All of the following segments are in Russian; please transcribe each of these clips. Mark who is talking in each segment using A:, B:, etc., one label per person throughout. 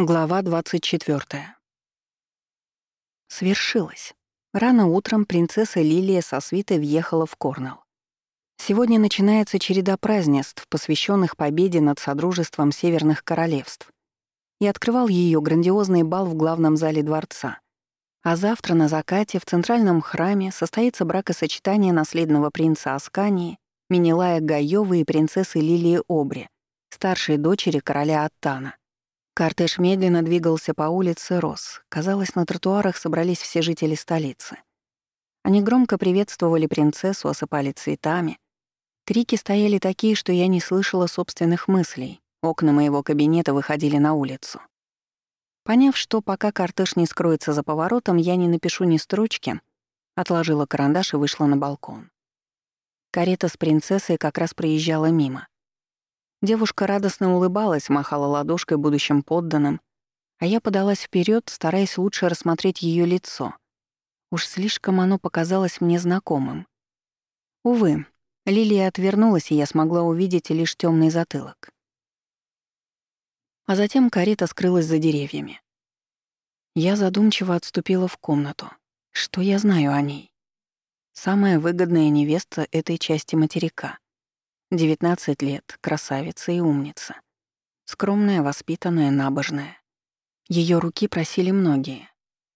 A: Глава 24. Свершилось. Рано утром принцесса Лилия со свитой въехала в Корнелл. Сегодня начинается череда празднеств, посвященных победе над Содружеством Северных Королевств. И открывал ее грандиозный бал в главном зале дворца. А завтра на закате в центральном храме состоится бракосочетание наследного принца Аскании, Минилая Гаёвы и принцессы Лилии Обри, старшей дочери короля Аттана. Кортеж медленно двигался по улице Рос. Казалось, на тротуарах собрались все жители столицы. Они громко приветствовали принцессу, осыпали цветами. Крики стояли такие, что я не слышала собственных мыслей. Окна моего кабинета выходили на улицу. Поняв, что пока кортеж не скроется за поворотом, я не напишу ни строчки, отложила карандаш и вышла на балкон. Карета с принцессой как раз проезжала мимо. Девушка радостно улыбалась, махала ладошкой будущим подданным, а я подалась вперед, стараясь лучше рассмотреть ее лицо. Уж слишком оно показалось мне знакомым. Увы, Лилия отвернулась, и я смогла увидеть лишь темный затылок. А затем карета скрылась за деревьями. Я задумчиво отступила в комнату. Что я знаю о ней? Самая выгодная невеста этой части материка. 19 лет, красавица и умница. Скромная, воспитанная, набожная. Ее руки просили многие.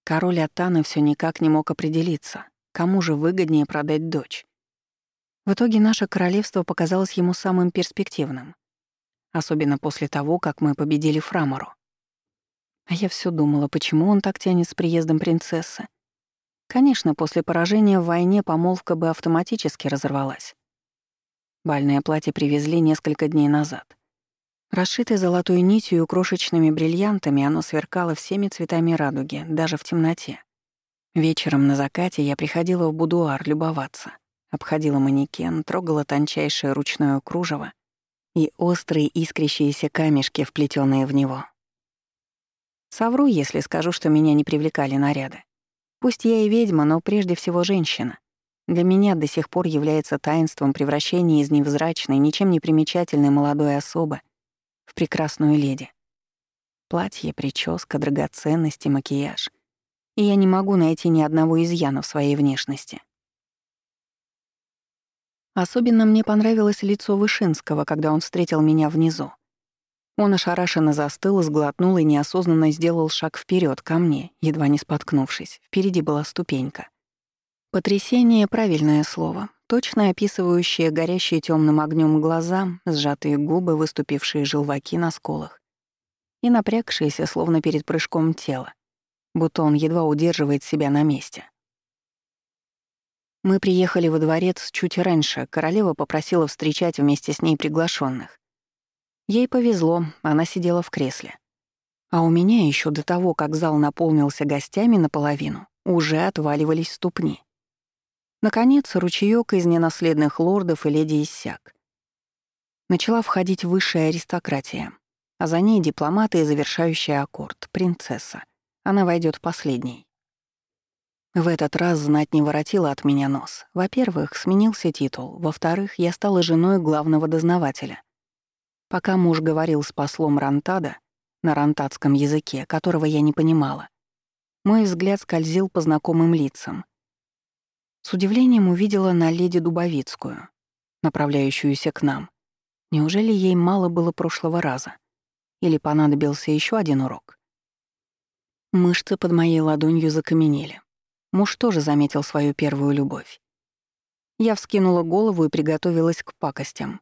A: Король Атаны все никак не мог определиться, кому же выгоднее продать дочь. В итоге наше королевство показалось ему самым перспективным. Особенно после того, как мы победили Фрамору. А я все думала, почему он так тянет с приездом принцессы. Конечно, после поражения в войне помолвка бы автоматически разорвалась. Бальное платье привезли несколько дней назад. Расшитое золотой нитью и крошечными бриллиантами, оно сверкало всеми цветами радуги, даже в темноте. Вечером на закате я приходила в будуар любоваться. Обходила манекен, трогала тончайшее ручное кружево и острые искрящиеся камешки, вплетенные в него. Совру, если скажу, что меня не привлекали наряды. Пусть я и ведьма, но прежде всего женщина. Для меня до сих пор является таинством превращения из невзрачной, ничем не примечательной молодой особы в прекрасную леди. Платье, прическа, драгоценности, макияж. И я не могу найти ни одного изъяна в своей внешности. Особенно мне понравилось лицо Вышинского, когда он встретил меня внизу. Он ошарашенно застыл, сглотнул и неосознанно сделал шаг вперед ко мне, едва не споткнувшись. Впереди была ступенька. Потрясение — правильное слово, точно описывающее горящие темным огнем глаза, сжатые губы, выступившие желваки на сколах и напрягшееся, словно перед прыжком тело, будто он едва удерживает себя на месте. Мы приехали во дворец чуть раньше, королева попросила встречать вместе с ней приглашенных. Ей повезло, она сидела в кресле. А у меня еще до того, как зал наполнился гостями наполовину, уже отваливались ступни. Наконец, ручеёк из ненаследных лордов и леди иссяк. Начала входить высшая аристократия, а за ней дипломаты и завершающий аккорд — принцесса. Она войдет последней. В этот раз знать не воротила от меня нос. Во-первых, сменился титул. Во-вторых, я стала женой главного дознавателя. Пока муж говорил с послом Рантада на рантадском языке, которого я не понимала, мой взгляд скользил по знакомым лицам — с удивлением увидела на леди Дубовицкую, направляющуюся к нам. Неужели ей мало было прошлого раза? Или понадобился еще один урок? Мышцы под моей ладонью закаменели. Муж тоже заметил свою первую любовь. Я вскинула голову и приготовилась к пакостям.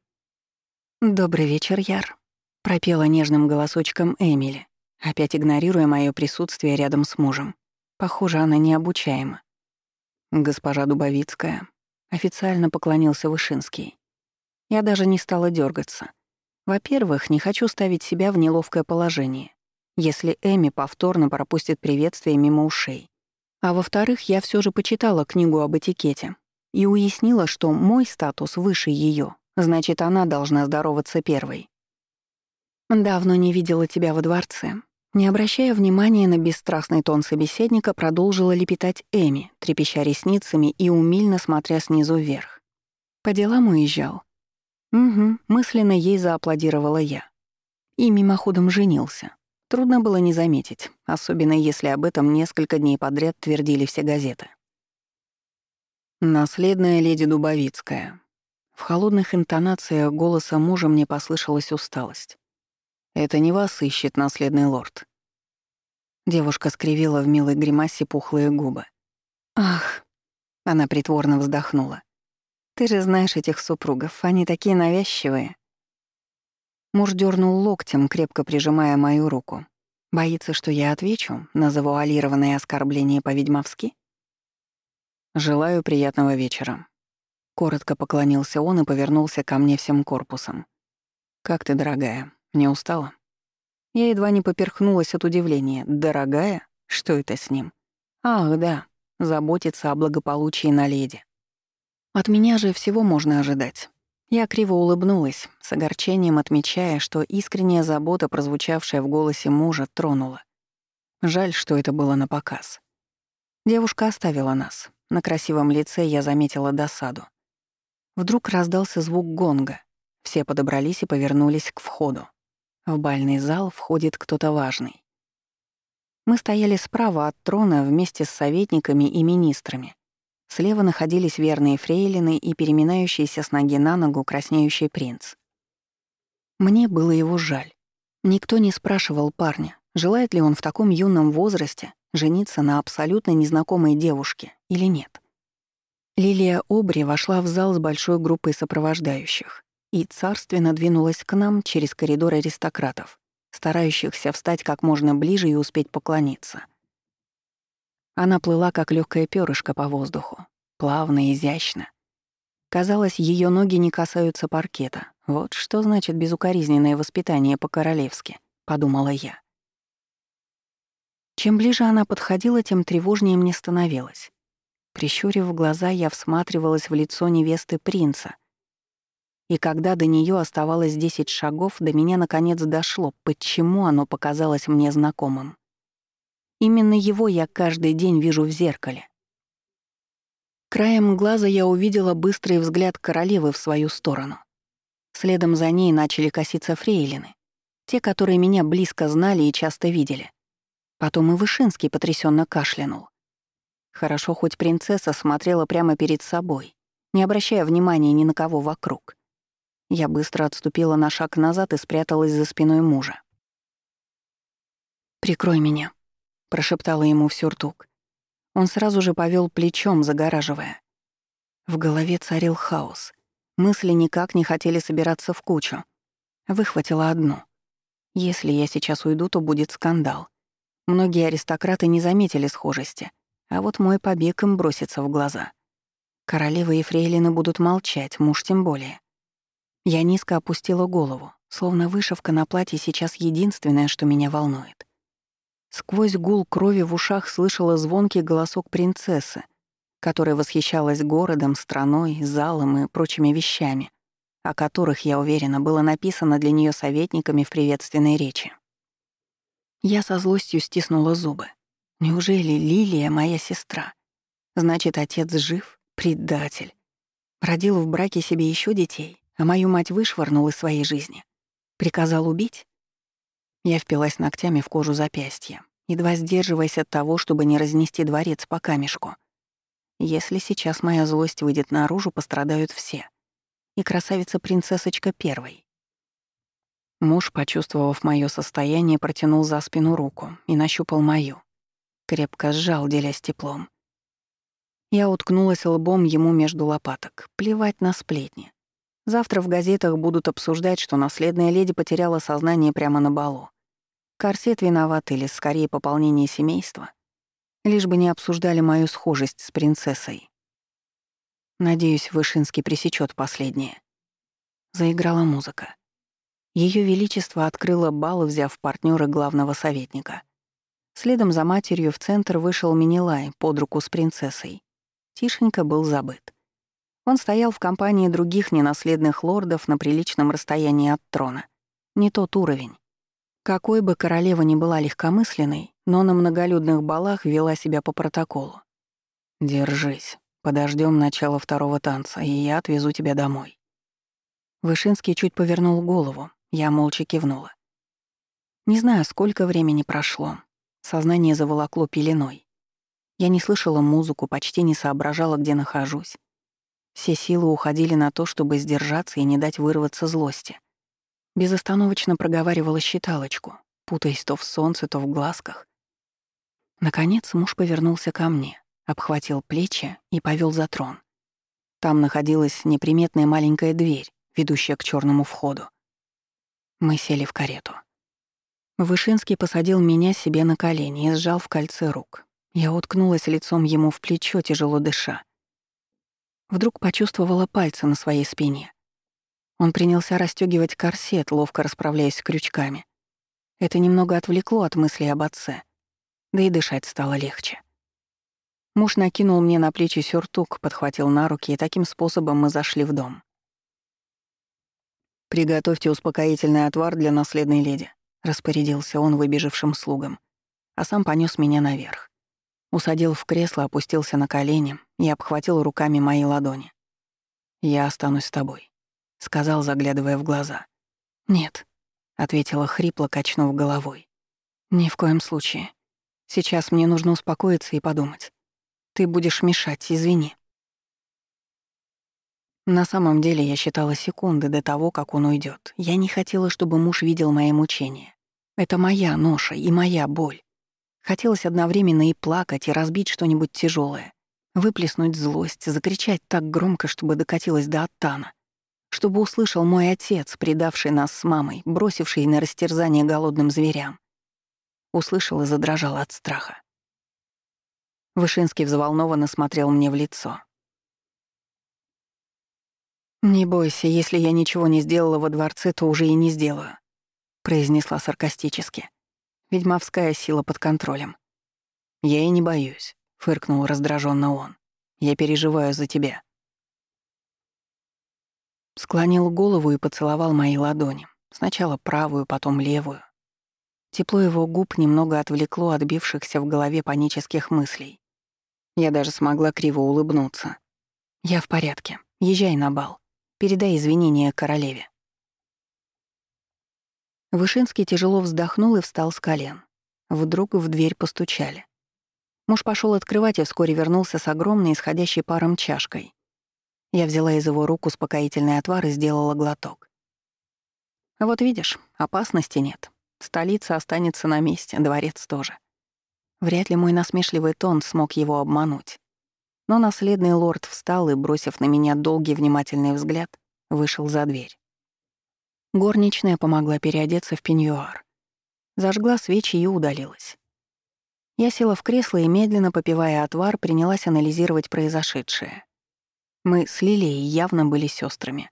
A: «Добрый вечер, Яр», — пропела нежным голосочком Эмили, опять игнорируя мое присутствие рядом с мужем. Похоже, она необучаема. «Госпожа Дубовицкая», — официально поклонился Вышинский. Я даже не стала дергаться. Во-первых, не хочу ставить себя в неловкое положение, если Эми повторно пропустит приветствие мимо ушей. А во-вторых, я все же почитала книгу об этикете и уяснила, что мой статус выше ее, значит, она должна здороваться первой. «Давно не видела тебя во дворце», не обращая внимания на бесстрастный тон собеседника, продолжила лепетать Эми, трепеща ресницами и умильно смотря снизу вверх. «По делам уезжал?» «Угу», — мысленно ей зааплодировала я. И мимоходом женился. Трудно было не заметить, особенно если об этом несколько дней подряд твердили все газеты. Наследная леди Дубовицкая. В холодных интонациях голоса мужа мне послышалась усталость. «Это не вас ищет наследный лорд». Девушка скривила в милой гримасе пухлые губы. «Ах!» — она притворно вздохнула. «Ты же знаешь этих супругов, они такие навязчивые». Муж дернул локтем, крепко прижимая мою руку. Боится, что я отвечу на завуалированное оскорбление по-ведьмовски? «Желаю приятного вечера». Коротко поклонился он и повернулся ко мне всем корпусом. «Как ты, дорогая, не устала?» Я едва не поперхнулась от удивления. «Дорогая? Что это с ним?» «Ах, да, заботиться о благополучии на леди». От меня же всего можно ожидать. Я криво улыбнулась, с огорчением отмечая, что искренняя забота, прозвучавшая в голосе мужа, тронула. Жаль, что это было на показ. Девушка оставила нас. На красивом лице я заметила досаду. Вдруг раздался звук гонга. Все подобрались и повернулись к входу. В бальный зал входит кто-то важный. Мы стояли справа от трона вместе с советниками и министрами. Слева находились верные фрейлины и переминающийся с ноги на ногу краснеющий принц. Мне было его жаль. Никто не спрашивал парня, желает ли он в таком юном возрасте жениться на абсолютно незнакомой девушке или нет. Лилия Обри вошла в зал с большой группой сопровождающих и царственно двинулась к нам через коридор аристократов, старающихся встать как можно ближе и успеть поклониться. Она плыла, как легкое перышко по воздуху, плавно и изящно. Казалось, ее ноги не касаются паркета. Вот что значит безукоризненное воспитание по-королевски, подумала я. Чем ближе она подходила, тем тревожнее мне становилось. Прищурив глаза, я всматривалась в лицо невесты принца. И когда до нее оставалось десять шагов, до меня наконец дошло, почему оно показалось мне знакомым. Именно его я каждый день вижу в зеркале. Краем глаза я увидела быстрый взгляд королевы в свою сторону. Следом за ней начали коситься фрейлины, те, которые меня близко знали и часто видели. Потом и Вышинский потрясенно кашлянул. Хорошо, хоть принцесса смотрела прямо перед собой, не обращая внимания ни на кого вокруг. Я быстро отступила на шаг назад и спряталась за спиной мужа. «Прикрой меня», прошептала ему в сюртук. Он сразу же повел плечом, загораживая. В голове царил хаос. Мысли никак не хотели собираться в кучу. Выхватила одну. Если я сейчас уйду, то будет скандал. Многие аристократы не заметили схожести, а вот мой побег им бросится в глаза. Королева и фрейлины будут молчать, муж тем более. Я низко опустила голову, словно вышивка на платье сейчас единственное, что меня волнует. Сквозь гул крови в ушах слышала звонкий голосок принцессы, которая восхищалась городом, страной, залом и прочими вещами, о которых, я уверена, было написано для нее советниками в приветственной речи. Я со злостью стиснула зубы. Неужели Лилия моя сестра? Значит, отец жив? Предатель. Родил в браке себе еще детей, а мою мать вышвырнул из своей жизни. Приказал убить? Я впилась ногтями в кожу запястья, едва сдерживаясь от того, чтобы не разнести дворец по камешку. Если сейчас моя злость выйдет наружу, пострадают все. И красавица-принцессочка первой. Муж, почувствовав мое состояние, протянул за спину руку и нащупал мою. Крепко сжал, делясь теплом. Я уткнулась лбом ему между лопаток. Плевать на сплетни. Завтра в газетах будут обсуждать, что наследная леди потеряла сознание прямо на балу. Корсет виноват или, скорее, пополнение семейства. Лишь бы не обсуждали мою схожесть с принцессой. Надеюсь, Вышинский пресечет последнее. Заиграла музыка. Ее Величество открыло бал, взяв партнера главного советника. Следом за матерью в центр вышел Минилай под руку с принцессой. Тишенько был забыт. Он стоял в компании других ненаследных лордов на приличном расстоянии от трона. Не тот уровень. Какой бы королева ни была легкомысленной, но на многолюдных балах вела себя по протоколу. «Держись, подождем начала второго танца, и я отвезу тебя домой». Вышинский чуть повернул голову, я молча кивнула. Не знаю, сколько времени прошло. Сознание заволокло пеленой. Я не слышала музыку, почти не соображала, где нахожусь. Все силы уходили на то, чтобы сдержаться и не дать вырваться злости. Безостановочно проговаривала считалочку, путаясь то в солнце, то в глазках. Наконец муж повернулся ко мне, обхватил плечи и повел за трон. Там находилась неприметная маленькая дверь, ведущая к черному входу. Мы сели в карету. Вышинский посадил меня себе на колени и сжал в кольце рук. Я уткнулась лицом ему в плечо, тяжело дыша. Вдруг почувствовала пальцы на своей спине. Он принялся расстёгивать корсет, ловко расправляясь крючками. Это немного отвлекло от мыслей об отце. Да и дышать стало легче. Муж накинул мне на плечи сюртук, подхватил на руки, и таким способом мы зашли в дом. «Приготовьте успокоительный отвар для наследной леди», — распорядился он выбежавшим слугам, а сам понёс меня наверх. Усадил в кресло, опустился на колени и обхватил руками мои ладони. «Я останусь с тобой», — сказал, заглядывая в глаза. «Нет», — ответила хрипло, качнув головой. «Ни в коем случае. Сейчас мне нужно успокоиться и подумать. Ты будешь мешать, извини». На самом деле я считала секунды до того, как он уйдет. Я не хотела, чтобы муж видел мои мучения. Это моя ноша и моя боль. Хотелось одновременно и плакать, и разбить что-нибудь тяжелое, выплеснуть злость, закричать так громко, чтобы докатилась до Оттана, чтобы услышал мой отец, предавший нас с мамой, бросивший на растерзание голодным зверям. Услышал и задрожал от страха. Вышинский взволнованно смотрел мне в лицо. «Не бойся, если я ничего не сделала во дворце, то уже и не сделаю», — произнесла саркастически. Ведьмовская сила под контролем. «Я и не боюсь», — фыркнул раздраженно он. «Я переживаю за тебя». Склонил голову и поцеловал мои ладони. Сначала правую, потом левую. Тепло его губ немного отвлекло от бившихся в голове панических мыслей. Я даже смогла криво улыбнуться. «Я в порядке. Езжай на бал. Передай извинения королеве». Вышинский тяжело вздохнул и встал с колен. Вдруг в дверь постучали. Муж пошел открывать и вскоре вернулся с огромной исходящей паром чашкой. Я взяла из его рук успокоительный отвар и сделала глоток. Вот видишь, опасности нет. Столица останется на месте, дворец тоже. Вряд ли мой насмешливый тон смог его обмануть. Но наследный лорд встал и, бросив на меня долгий внимательный взгляд, вышел за дверь. Горничная помогла переодеться в пеньюар. Зажгла свечи и удалилась. Я села в кресло и, медленно попивая отвар, принялась анализировать произошедшее. Мы с Лилией явно были сестрами.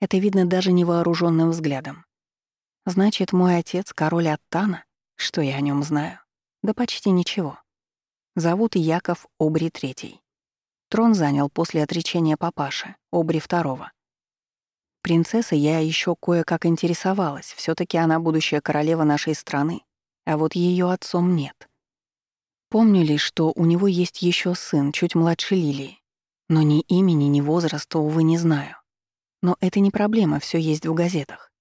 A: Это видно даже невооруженным взглядом. Значит, мой отец — король Аттана? Что я о нем знаю? Да почти ничего. Зовут Яков Обри III. Трон занял после отречения папаши, Обри II. Принцесса я еще кое-как интересовалась, все таки она будущая королева нашей страны, а вот ее отцом нет. Помню лишь, что у него есть еще сын, чуть младше Лилии, но ни имени, ни возраста, увы, не знаю. Но это не проблема, все есть в газетах.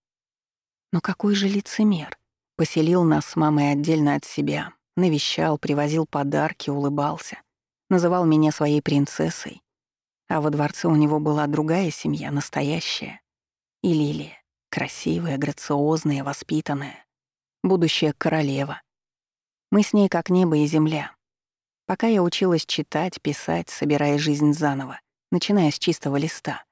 A: Но какой же лицемер? Поселил нас с мамой отдельно от себя, навещал, привозил подарки, улыбался, называл меня своей принцессой. А во дворце у него была другая семья, настоящая. И Лилия, красивая, грациозная, воспитанная, будущая королева. Мы с ней как небо и земля. Пока я училась читать, писать, собирая жизнь заново, начиная с чистого листа.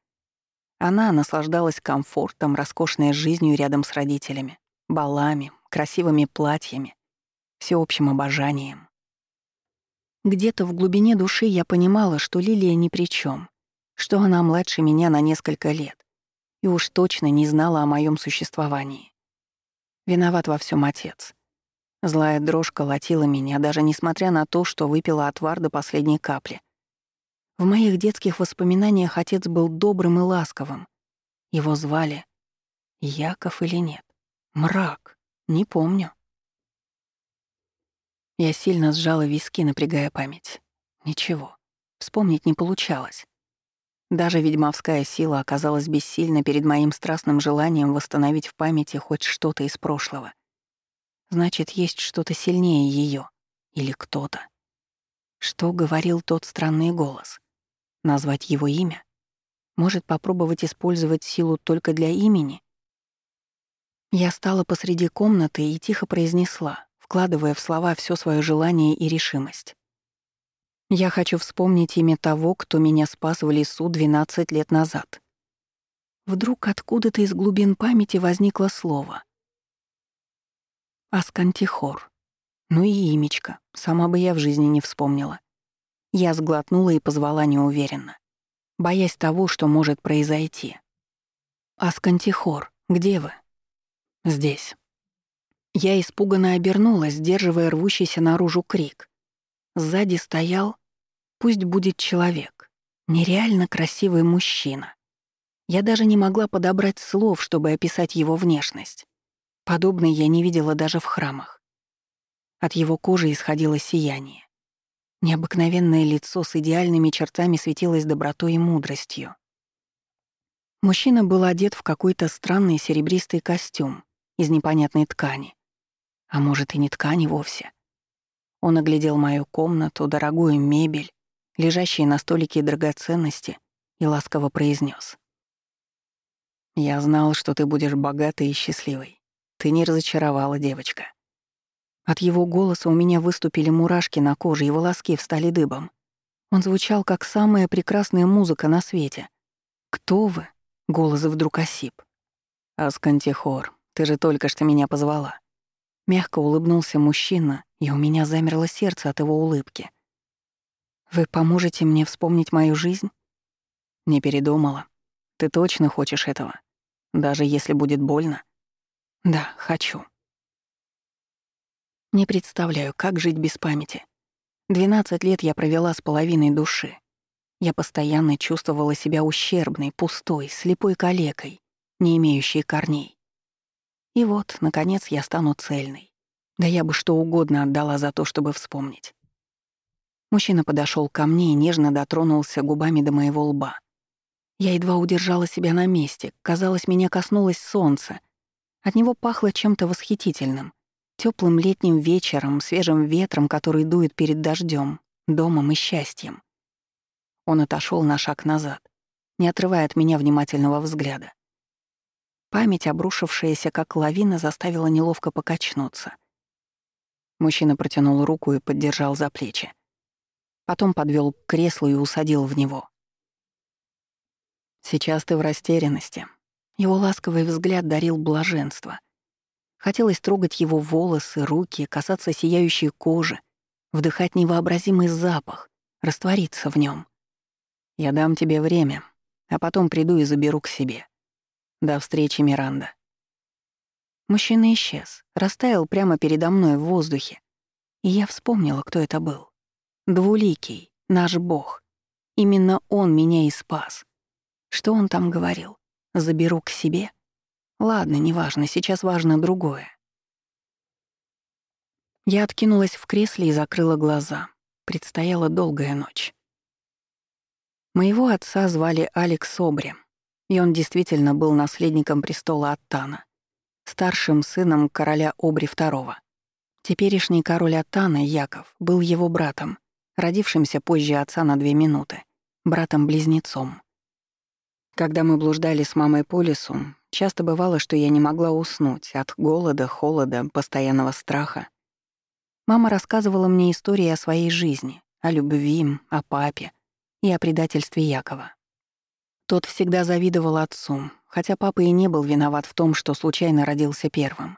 A: Она наслаждалась комфортом, роскошной жизнью рядом с родителями, балами, красивыми платьями, всеобщим обожанием. Где-то в глубине души я понимала, что Лилия ни при чем, что она младше меня на несколько лет, и уж точно не знала о моем существовании. Виноват во всем отец. Злая дрожь колотила меня, даже несмотря на то, что выпила отвар до последней капли. В моих детских воспоминаниях отец был добрым и ласковым. Его звали Яков или нет? Мрак. Не помню. Я сильно сжала виски, напрягая память. Ничего. Вспомнить не получалось. Даже ведьмовская сила оказалась бессильна перед моим страстным желанием восстановить в памяти хоть что-то из прошлого. Значит, есть что-то сильнее ее или кто-то. Что говорил тот странный голос? Назвать его имя? Может, попробовать использовать силу только для имени? Я стала посреди комнаты и тихо произнесла, вкладывая в слова все свое желание и решимость. Я хочу вспомнить имя того, кто меня спас в лесу 12 лет назад. Вдруг откуда-то из глубин памяти возникло слово. Аскантихор. Ну и имечко, сама бы я в жизни не вспомнила. Я сглотнула и позвала неуверенно, боясь того, что может произойти. «Аскантихор, где вы?» «Здесь». Я испуганно обернулась, сдерживая рвущийся наружу крик. Сзади стоял, пусть будет человек, нереально красивый мужчина. Я даже не могла подобрать слов, чтобы описать его внешность. Подобной я не видела даже в храмах. От его кожи исходило сияние. Необыкновенное лицо с идеальными чертами светилось добротой и мудростью. Мужчина был одет в какой-то странный серебристый костюм из непонятной ткани. А может, и не ткани вовсе. Он оглядел мою комнату, дорогую мебель, лежащие на столике драгоценности, и ласково произнес: «Я знал, что ты будешь богатой и счастливой. Ты не разочаровала, девочка. От его голоса у меня выступили мурашки на коже, и волоски встали дыбом. Он звучал, как самая прекрасная музыка на свете. «Кто вы?» — голос вдруг осип. «Аскантихор, ты же только что меня позвала». Мягко улыбнулся мужчина, и у меня замерло сердце от его улыбки. «Вы поможете мне вспомнить мою жизнь?» «Не передумала. Ты точно хочешь этого? Даже если будет больно?» «Да, хочу». Не представляю, как жить без памяти. 12 лет я провела с половиной души. Я постоянно чувствовала себя ущербной, пустой, слепой калекой, не имеющей корней. И вот, наконец, я стану цельной. Да я бы что угодно отдала за то, чтобы вспомнить. Мужчина подошел ко мне и нежно дотронулся губами до моего лба. Я едва удержала себя на месте, казалось, меня коснулось солнца. От него пахло чем-то восхитительным. Теплым летним вечером, свежим ветром, который дует перед дождем, домом и счастьем. Он отошел на шаг назад, не отрывая от меня внимательного взгляда. Память, обрушившаяся как лавина, заставила неловко покачнуться. Мужчина протянул руку и поддержал за плечи. Потом подвел к креслу и усадил в него. «Сейчас ты в растерянности». Его ласковый взгляд дарил блаженство — Хотелось трогать его волосы, руки, касаться сияющей кожи, вдыхать невообразимый запах, раствориться в нем. Я дам тебе время, а потом приду и заберу к себе. До встречи, Миранда. Мужчина исчез, растаял прямо передо мной в воздухе. И я вспомнила, кто это был. Двуликий, наш бог. Именно он меня и спас. Что он там говорил? Заберу к себе? Ладно, неважно, сейчас важно другое. Я откинулась в кресле и закрыла глаза. Предстояла долгая ночь. Моего отца звали Алекс Обри, и он действительно был наследником престола Аттана, старшим сыном короля Обри II. Теперешний король Аттана, Яков, был его братом, родившимся позже отца на две минуты, братом-близнецом. Когда мы блуждали с мамой по лесу, часто бывало, что я не могла уснуть от голода, холода, постоянного страха. Мама рассказывала мне истории о своей жизни, о любви, о папе и о предательстве Якова. Тот всегда завидовал отцу, хотя папа и не был виноват в том, что случайно родился первым.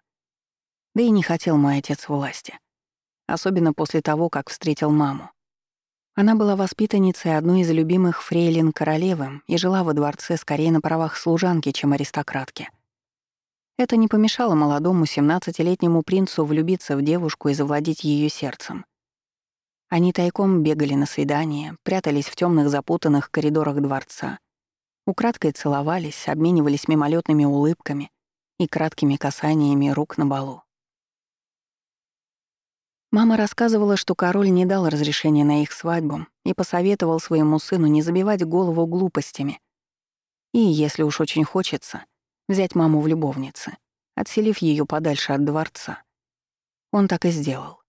A: Да и не хотел мой отец власти. Особенно после того, как встретил маму. Она была воспитанницей одной из любимых фрейлин королевы и жила во дворце скорее на правах служанки, чем аристократки. Это не помешало молодому 17-летнему принцу влюбиться в девушку и завладеть ее сердцем. Они тайком бегали на свидания, прятались в темных запутанных коридорах дворца, украдкой целовались, обменивались мимолетными улыбками и краткими касаниями рук на балу. Мама рассказывала, что король не дал разрешения на их свадьбу и посоветовал своему сыну не забивать голову глупостями. И, если уж очень хочется, взять маму в любовницы, отселив ее подальше от дворца. Он так и сделал.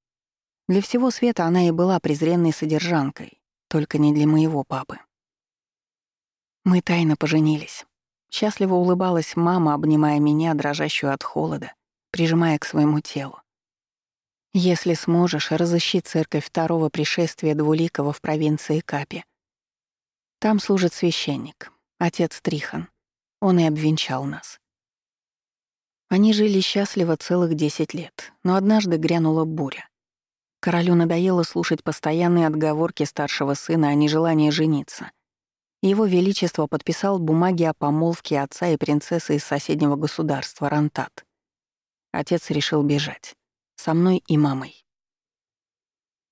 A: Для всего света она и была презренной содержанкой, только не для моего папы. Мы тайно поженились. Счастливо улыбалась мама, обнимая меня, дрожащую от холода, прижимая к своему телу. «Если сможешь, разыщи церковь второго пришествия Двуликова в провинции Капи. Там служит священник, отец Трихан. Он и обвенчал нас. Они жили счастливо целых десять лет, но однажды грянула буря. Королю надоело слушать постоянные отговорки старшего сына о нежелании жениться. Его Величество подписал бумаги о помолвке отца и принцессы из соседнего государства, Рантат. Отец решил бежать. Со мной и мамой.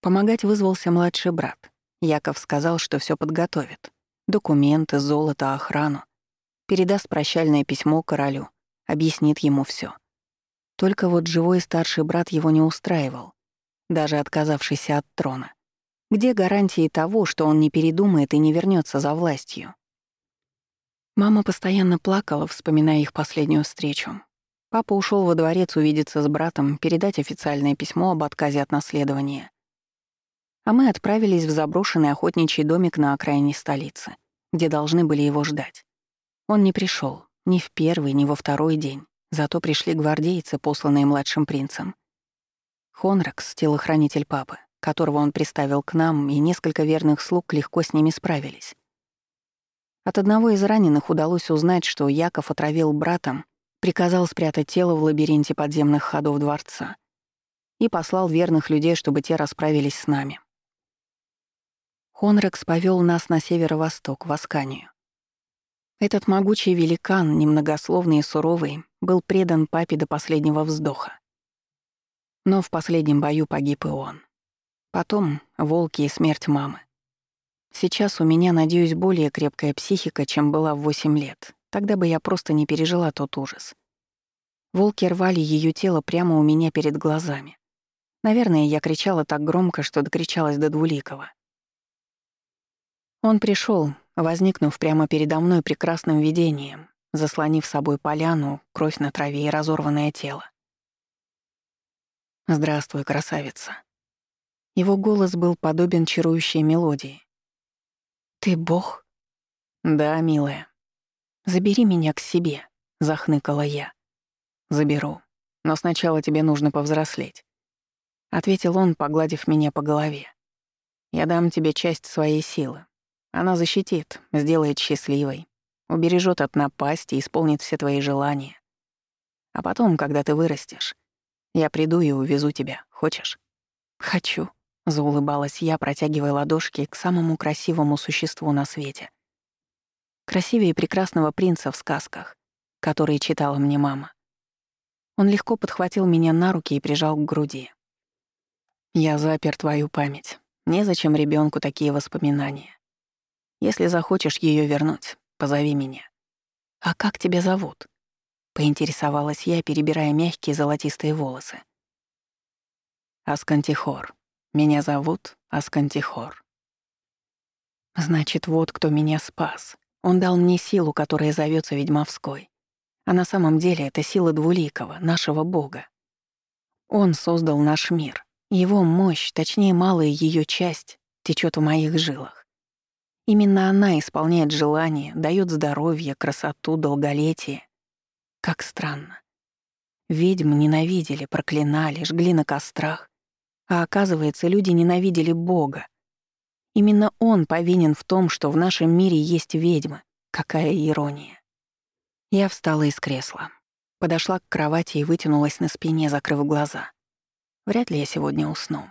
A: Помогать вызвался младший брат. Яков сказал, что все подготовит. Документы, золото, охрану. Передаст прощальное письмо королю, объяснит ему все. Только вот живой старший брат его не устраивал даже отказавшийся от трона. Где гарантии того, что он не передумает и не вернется за властью? Мама постоянно плакала, вспоминая их последнюю встречу. Папа ушел во дворец увидеться с братом, передать официальное письмо об отказе от наследования. А мы отправились в заброшенный охотничий домик на окраине столицы, где должны были его ждать. Он не пришел ни в первый, ни во второй день, зато пришли гвардейцы, посланные младшим принцем. Хонракс, телохранитель папы, которого он приставил к нам, и несколько верных слуг легко с ними справились. От одного из раненых удалось узнать, что Яков отравил братом, приказал спрятать тело в лабиринте подземных ходов дворца и послал верных людей, чтобы те расправились с нами. Хонрекс повел нас на северо-восток, в Асканию. Этот могучий великан, немногословный и суровый, был предан папе до последнего вздоха. Но в последнем бою погиб и он. Потом волки и смерть мамы. Сейчас у меня, надеюсь, более крепкая психика, чем была в восемь лет. Тогда бы я просто не пережила тот ужас. Волки рвали ее тело прямо у меня перед глазами. Наверное, я кричала так громко, что докричалась до Двуликова. Он пришел, возникнув прямо передо мной прекрасным видением, заслонив собой поляну, кровь на траве и разорванное тело. «Здравствуй, красавица». Его голос был подобен чарующей мелодии. «Ты бог?» «Да, милая». «Забери меня к себе», — захныкала я. «Заберу. Но сначала тебе нужно повзрослеть», — ответил он, погладив меня по голове. «Я дам тебе часть своей силы. Она защитит, сделает счастливой, убережет от напасти, исполнит все твои желания. А потом, когда ты вырастешь, я приду и увезу тебя. Хочешь?» «Хочу», — заулыбалась я, протягивая ладошки к самому красивому существу на свете. Красивее прекрасного принца в сказках, которые читала мне мама. Он легко подхватил меня на руки и прижал к груди. «Я запер твою память. Незачем ребенку такие воспоминания. Если захочешь ее вернуть, позови меня. А как тебя зовут?» Поинтересовалась я, перебирая мягкие золотистые волосы. Аскантихор. Меня зовут Аскантихор. Значит, вот кто меня спас. Он дал мне силу, которая зовется ведьмовской. А на самом деле это сила Двуликова, нашего бога. Он создал наш мир. Его мощь, точнее малая ее часть, течет в моих жилах. Именно она исполняет желания, дает здоровье, красоту, долголетие. Как странно. Ведьм ненавидели, проклинали, жгли на кострах. А оказывается, люди ненавидели Бога. Именно он повинен в том, что в нашем мире есть ведьмы. Какая ирония. Я встала из кресла. Подошла к кровати и вытянулась на спине, закрыв глаза. Вряд ли я сегодня усну.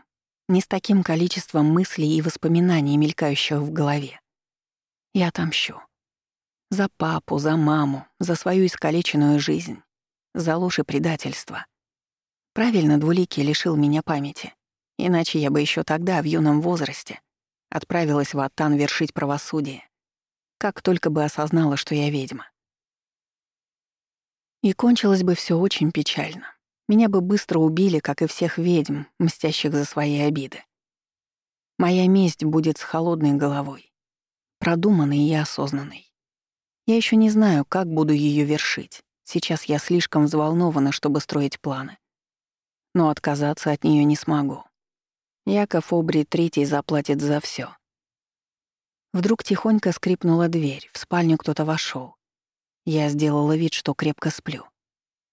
A: Не с таким количеством мыслей и воспоминаний, мелькающих в голове. Я отомщу. За папу, за маму, за свою искалеченную жизнь, за ложь и предательство. Правильно Двуликий лишил меня памяти. Иначе я бы еще тогда, в юном возрасте, отправилась в Аттан вершить правосудие. Как только бы осознала, что я ведьма. И кончилось бы все очень печально. Меня бы быстро убили, как и всех ведьм, мстящих за свои обиды. Моя месть будет с холодной головой, продуманной и осознанной. Я еще не знаю, как буду ее вершить. Сейчас я слишком взволнована, чтобы строить планы. но отказаться от нее не смогу. Яков Обри Третий заплатит за все. Вдруг тихонько скрипнула дверь, в спальню кто-то вошел. Я сделала вид, что крепко сплю.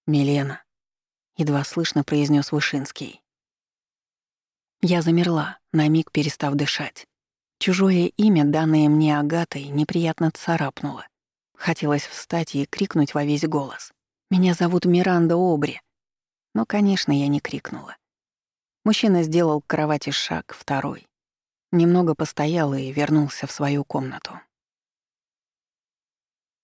A: «Милена», — едва слышно произнес Вышинский. Я замерла, на миг перестав дышать. Чужое имя, данное мне Агатой, неприятно царапнуло. Хотелось встать и крикнуть во весь голос. «Меня зовут Миранда Обри». Но, конечно, я не крикнула. Мужчина сделал к кровати шаг, второй. Немного постоял и вернулся в свою комнату.